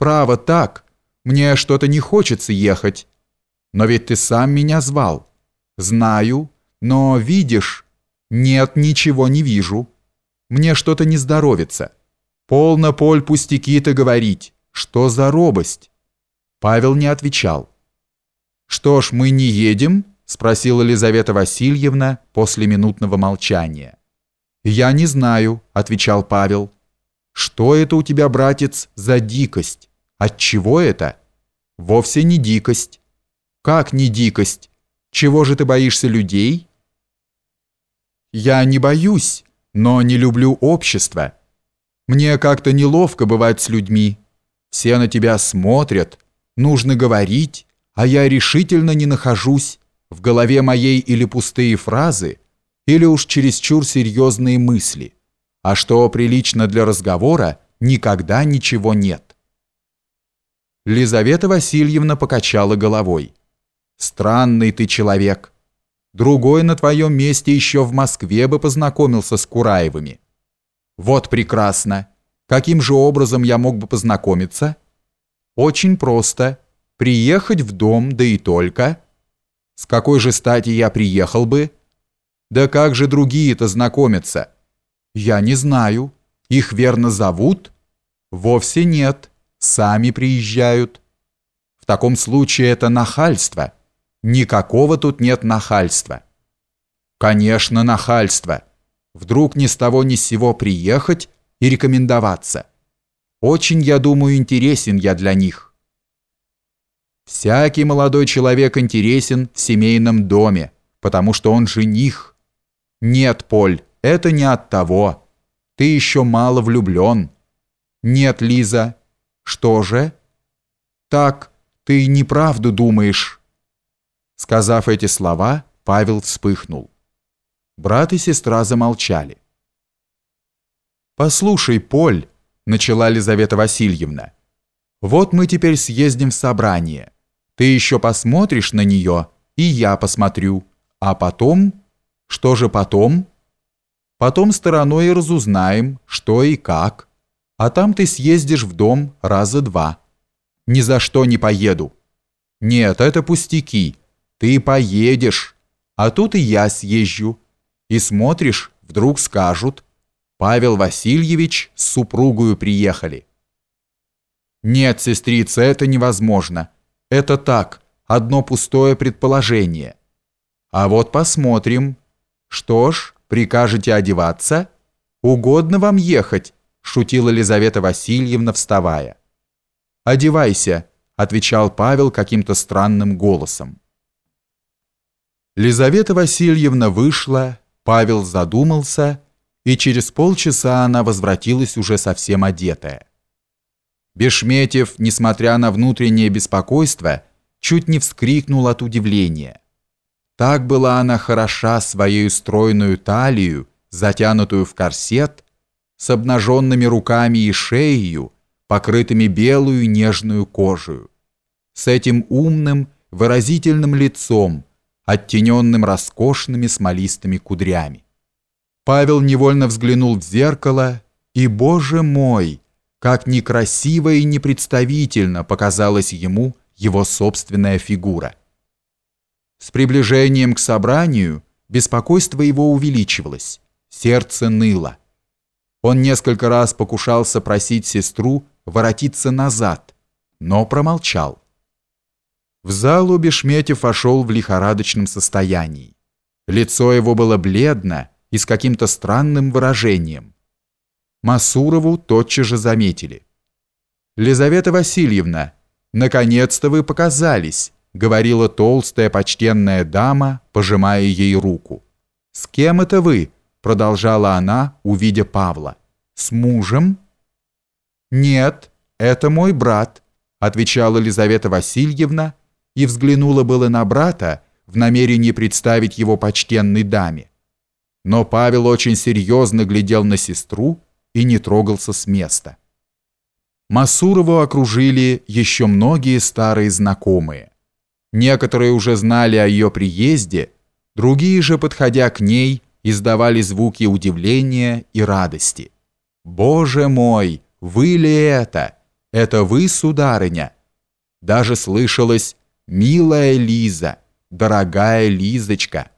«Право так, мне что-то не хочется ехать. Но ведь ты сам меня звал». «Знаю, но видишь...» «Нет, ничего не вижу. Мне что-то не здоровится. Полно, Поль, пустяки-то говорить. Что за робость?» Павел не отвечал. «Что ж, мы не едем?» – спросила Елизавета Васильевна после минутного молчания. «Я не знаю», – отвечал Павел. «Что это у тебя, братец, за дикость? От чего это?» «Вовсе не дикость». «Как не дикость? Чего же ты боишься людей?» «Я не боюсь, но не люблю общество. Мне как-то неловко бывать с людьми. Все на тебя смотрят, нужно говорить, а я решительно не нахожусь, в голове моей или пустые фразы, или уж чересчур серьезные мысли, а что прилично для разговора, никогда ничего нет. Лизавета Васильевна покачала головой. «Странный ты человек. Другой на твоем месте еще в Москве бы познакомился с Кураевыми. Вот прекрасно. Каким же образом я мог бы познакомиться? Очень просто приехать в дом, да и только. С какой же стати я приехал бы? Да как же другие-то знакомятся? Я не знаю. Их верно зовут? Вовсе нет. Сами приезжают. В таком случае это нахальство. Никакого тут нет нахальства. Конечно, нахальство. Вдруг ни с того ни с сего приехать и рекомендоваться. Очень, я думаю, интересен я для них. Всякий молодой человек интересен в семейном доме, потому что он жених. Нет, Поль, это не от того. Ты еще мало влюблен. Нет, Лиза. Что же? Так, ты неправду думаешь. Сказав эти слова, Павел вспыхнул. Брат и сестра замолчали. «Послушай, Поль», — начала Лизавета Васильевна, — «вот мы теперь съездим в собрание». Ты еще посмотришь на нее, и я посмотрю. А потом... Что же потом? Потом стороной разузнаем, что и как. А там ты съездишь в дом раза два. Ни за что не поеду. Нет, это пустяки. Ты поедешь. А тут и я съезжу. И смотришь, вдруг скажут. Павел Васильевич с супругою приехали. Нет, сестрица, это невозможно. Это так, одно пустое предположение. А вот посмотрим. Что ж, прикажете одеваться? Угодно вам ехать, шутила Елизавета Васильевна, вставая. Одевайся, отвечал Павел каким-то странным голосом. Лизавета Васильевна вышла, Павел задумался, и через полчаса она возвратилась уже совсем одетая. Бешметьев, несмотря на внутреннее беспокойство, чуть не вскрикнул от удивления. Так была она хороша своей стройную талию, затянутую в корсет, с обнаженными руками и шеей, покрытыми белую нежную кожей, с этим умным, выразительным лицом, оттененным роскошными смолистыми кудрями. Павел невольно взглянул в зеркало, и, боже мой, как некрасиво и непредставительно показалась ему его собственная фигура. С приближением к собранию беспокойство его увеличивалось, сердце ныло. Он несколько раз покушался просить сестру воротиться назад, но промолчал. В залу Бешметьев вошел в лихорадочном состоянии. Лицо его было бледно и с каким-то странным выражением. Масурову тотчас же заметили. «Лизавета Васильевна, наконец-то вы показались», говорила толстая почтенная дама, пожимая ей руку. «С кем это вы?» Продолжала она, увидя Павла. «С мужем?» «Нет, это мой брат», отвечала Лизавета Васильевна и взглянула было на брата в намерении представить его почтенной даме. Но Павел очень серьезно глядел на сестру и не трогался с места. Масурову окружили еще многие старые знакомые. Некоторые уже знали о ее приезде, другие же, подходя к ней, издавали звуки удивления и радости. «Боже мой, вы ли это? Это вы, сударыня?» Даже слышалось «Милая Лиза, дорогая Лизочка».